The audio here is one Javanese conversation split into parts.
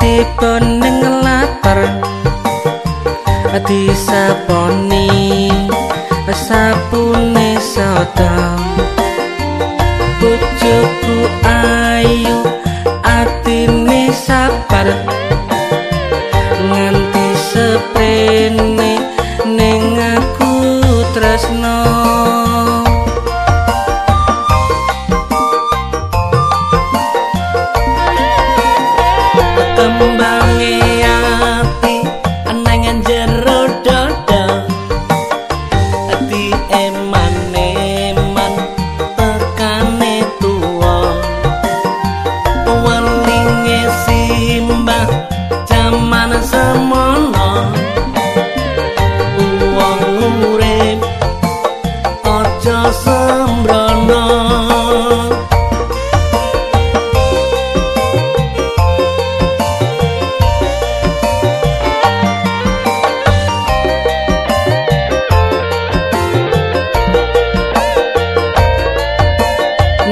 tipe ning latar disaponi sapune sada bojoku ayu atine sabar nganti seprene aja sembrono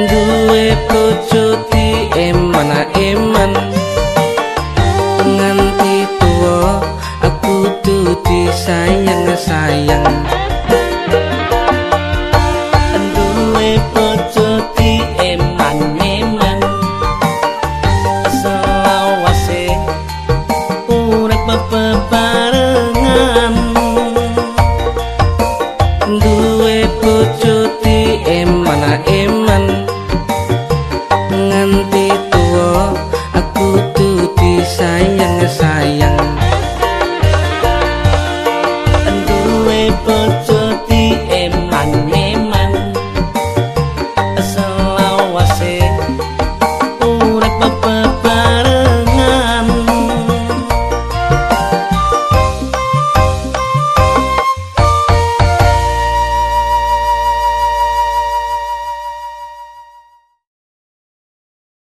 duwe bojo di eman nganti tuwa aku tuti sayang sayang duwe bojo di eman eman nganti tuwa aku tuti sayang sayang